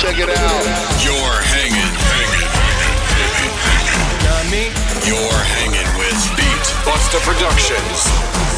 Check it out. You're hanging, hanging, hanging, hanging. Know what I mean? You're hanging with Beat Buster Productions.